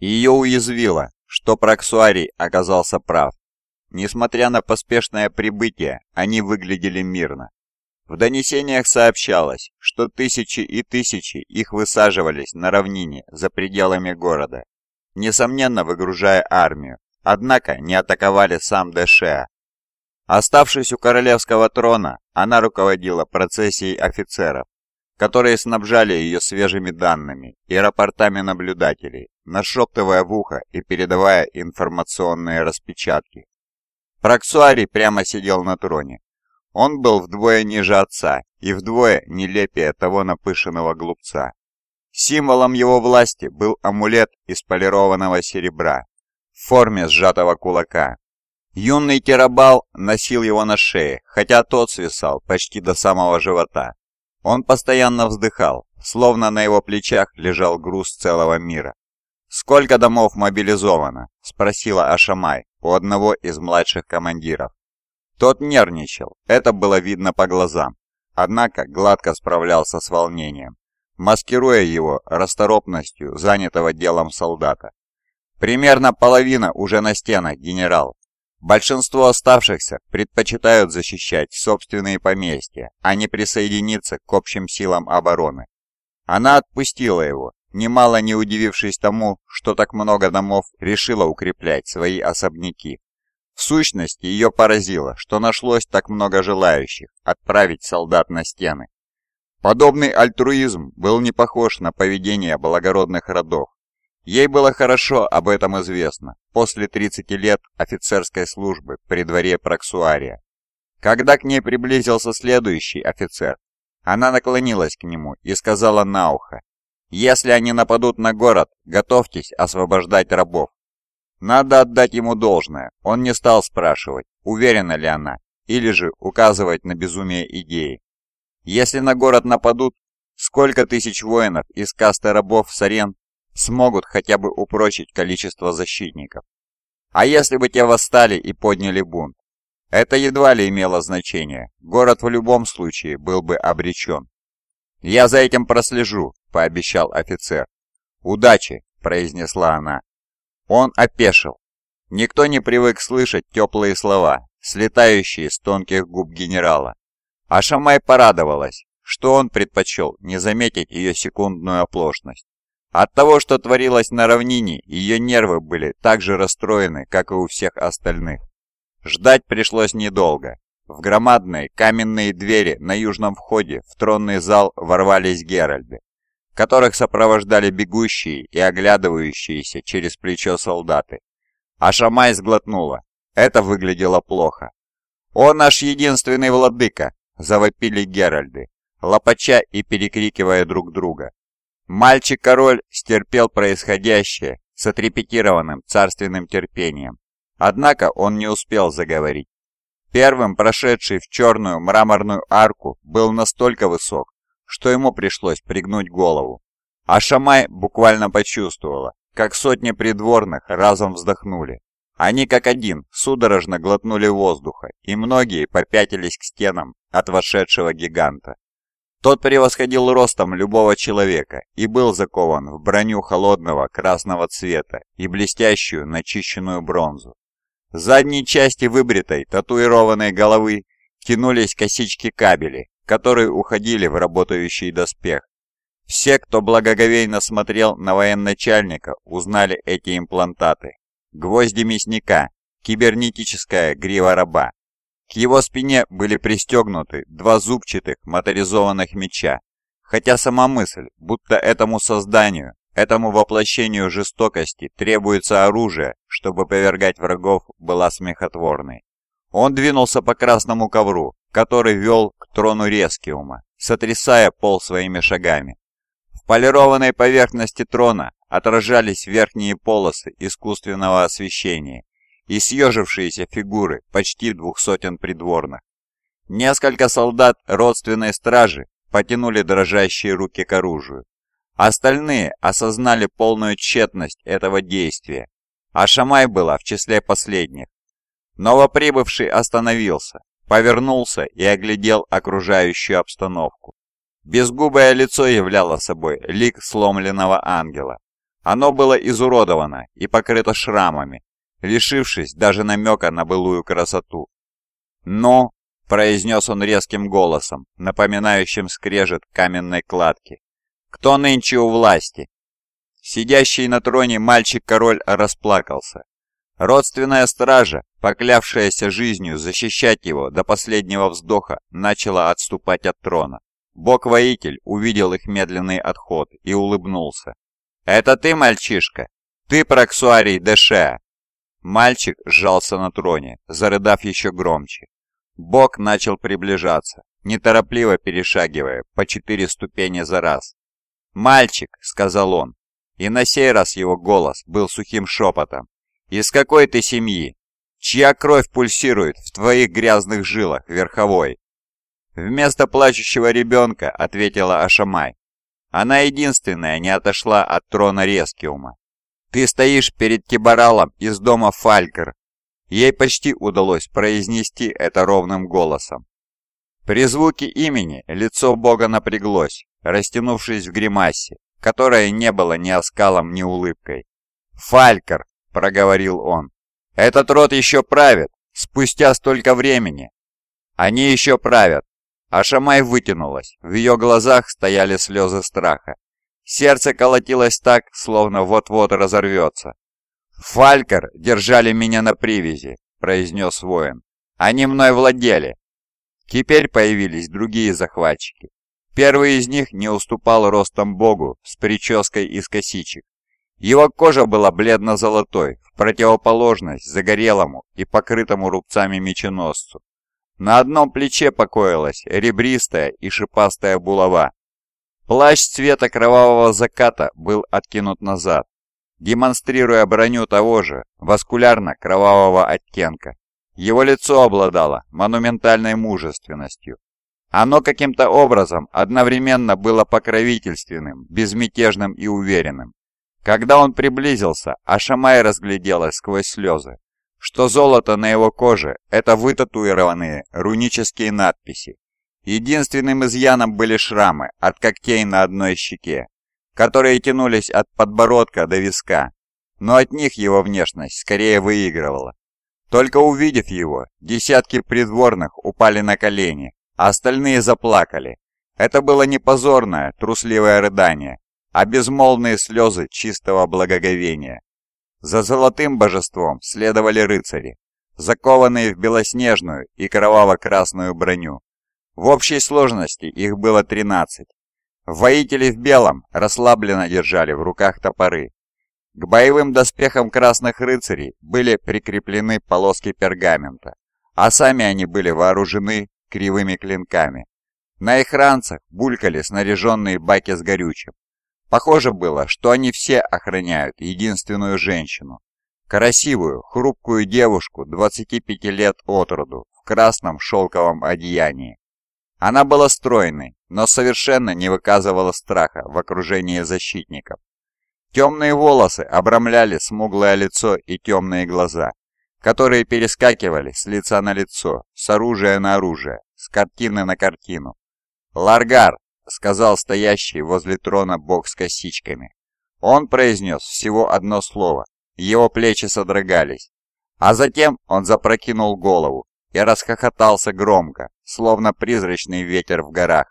ее уязвило, что Проксуарий оказался прав. Несмотря на поспешное прибытие, они выглядели мирно. В донесениях сообщалось, что тысячи и тысячи их высаживались на равнине за пределами города, несомненно выгружая армию, однако не атаковали сам Дэшеа. Оставшись у королевского трона, она руководила процессией офицеров, которые снабжали ее свежими данными и рапортами наблюдателей, нашептывая в ухо и передавая информационные распечатки. Проксуарий прямо сидел на троне. Он был вдвое ниже отца и вдвое нелепее того напышенного глупца. Символом его власти был амулет из полированного серебра в форме сжатого кулака. Юный Терабал носил его на шее, хотя тот свисал почти до самого живота. Он постоянно вздыхал, словно на его плечах лежал груз целого мира. «Сколько домов мобилизовано?» – спросила Ашамай у одного из младших командиров. Тот нервничал, это было видно по глазам, однако гладко справлялся с волнением, маскируя его расторопностью занятого делом солдата. «Примерно половина уже на стенах, генерал. Большинство оставшихся предпочитают защищать собственные поместья, а не присоединиться к общим силам обороны. Она отпустила его, немало не удивившись тому, что так много домов решило укреплять свои особняки. В сущности, ее поразило, что нашлось так много желающих отправить солдат на стены. Подобный альтруизм был не похож на поведение благородных родов, Ей было хорошо об этом известно после 30 лет офицерской службы при дворе Проксуария. Когда к ней приблизился следующий офицер, она наклонилась к нему и сказала на ухо, «Если они нападут на город, готовьтесь освобождать рабов». Надо отдать ему должное, он не стал спрашивать, уверена ли она, или же указывать на безумие идеи. Если на город нападут, сколько тысяч воинов из касты рабов Сарен смогут хотя бы упрочить количество защитников. А если бы те восстали и подняли бунт? Это едва ли имело значение, город в любом случае был бы обречен. «Я за этим прослежу», — пообещал офицер. «Удачи», — произнесла она. Он опешил. Никто не привык слышать теплые слова, слетающие с тонких губ генерала. А Шамай порадовалась, что он предпочел не заметить ее секундную оплошность. От того, что творилось на равнине, ее нервы были так же расстроены, как и у всех остальных. Ждать пришлось недолго. В громадные каменные двери на южном входе в тронный зал ворвались Геральды, которых сопровождали бегущие и оглядывающиеся через плечо солдаты. А Шамай сглотнула. Это выглядело плохо. «О, наш единственный владыка!» – завопили Геральды, лопача и перекрикивая друг друга. Мальчик-король стерпел происходящее с отрепетированным царственным терпением. Однако он не успел заговорить. Первым прошедший в черную мраморную арку был настолько высок, что ему пришлось пригнуть голову. А Шамай буквально почувствовала, как сотни придворных разом вздохнули. Они как один судорожно глотнули воздуха, и многие попятились к стенам от вошедшего гиганта. Тот превосходил ростом любого человека и был закован в броню холодного красного цвета и блестящую начищенную бронзу. С задней части выбритой, татуированной головы тянулись косички кабели, которые уходили в работающий доспех. Все, кто благоговейно смотрел на военачальника, узнали эти имплантаты. Гвозди мясника, кибернетическая грива раба, к его спине были пристегнуты два зубчатых моторизованных меча, хотя сама мысль, будто этому созданию, этому воплощению жестокости требуется оружие, чтобы повергать врагов, была смехотворной. Он двинулся по красному ковру, который вел к трону Рескиума, сотрясая пол своими шагами. В полированной поверхности трона отражались верхние полосы искусственного освещения, и съежившиеся фигуры почти двух сотен придворных. Несколько солдат родственной стражи потянули дрожащие руки к оружию. Остальные осознали полную тщетность этого действия, а Шамай была в числе последних. Новоприбывший остановился, повернулся и оглядел окружающую обстановку. Безгубое лицо являло собой лик сломленного ангела. Оно было изуродовано и покрыто шрамами, лишившись даже намека на былую красоту. «Но», — произнес он резким голосом, напоминающим скрежет каменной кладки, — «кто нынче у власти?» Сидящий на троне мальчик-король расплакался. Родственная стража, поклявшаяся жизнью защищать его до последнего вздоха, начала отступать от трона. Бог-воитель увидел их медленный отход и улыбнулся. «Это ты, мальчишка? Ты, Проксуарий Дэше?» Мальчик сжался на троне, зарыдав еще громче. Бог начал приближаться, неторопливо перешагивая по четыре ступени за раз. «Мальчик», — сказал он, и на сей раз его голос был сухим шепотом. «Из какой ты семьи? Чья кровь пульсирует в твоих грязных жилах, верховой?» Вместо плачущего ребенка ответила Ашамай. Она единственная не отошла от трона Рескиума. «Ты стоишь перед Кибаралом из дома Фалькер». Ей почти удалось произнести это ровным голосом. При звуке имени лицо бога напряглось, растянувшись в гримасе, которая не была ни оскалом, ни улыбкой. «Фалькер», — проговорил он, — «этот род еще правит, спустя столько времени. Они еще правят, а Шамай вытянулась, в ее глазах стояли слезы страха. Сердце колотилось так, словно вот-вот разорвется. «Фалькер держали меня на привязи», — произнес воин. «Они мной владели». Теперь появились другие захватчики. Первый из них не уступал ростом богу с прической из косичек. Его кожа была бледно-золотой, в противоположность загорелому и покрытому рубцами меченосцу. На одном плече покоилась ребристая и шипастая булава. Плащ цвета кровавого заката был откинут назад, демонстрируя броню того же васкулярно-кровавого оттенка. Его лицо обладало монументальной мужественностью. Оно каким-то образом одновременно было покровительственным, безмятежным и уверенным. Когда он приблизился, Ашамай разгляделась сквозь слезы что золото на его коже – это вытатуированные рунические надписи. Единственным изъяном были шрамы от когтей на одной щеке, которые тянулись от подбородка до виска, но от них его внешность скорее выигрывала. Только увидев его, десятки придворных упали на колени, а остальные заплакали. Это было не позорное, трусливое рыдание, а безмолвные слезы чистого благоговения. За золотым божеством следовали рыцари, закованные в белоснежную и кроваво-красную броню. В общей сложности их было 13. Воители в белом расслабленно держали в руках топоры. К боевым доспехам красных рыцарей были прикреплены полоски пергамента, а сами они были вооружены кривыми клинками. На их ранцах булькали снаряженные баки с горючим, Похоже было, что они все охраняют единственную женщину. Красивую, хрупкую девушку 25 лет от роду в красном шелковом одеянии. Она была стройной, но совершенно не выказывала страха в окружении защитников. Темные волосы обрамляли смуглое лицо и темные глаза, которые перескакивали с лица на лицо, с оружия на оружие, с картины на картину. «Ларгар!» Сказал стоящий возле трона бог с косичками. Он произнес всего одно слово, его плечи содрогались. А затем он запрокинул голову и расхохотался громко, словно призрачный ветер в горах.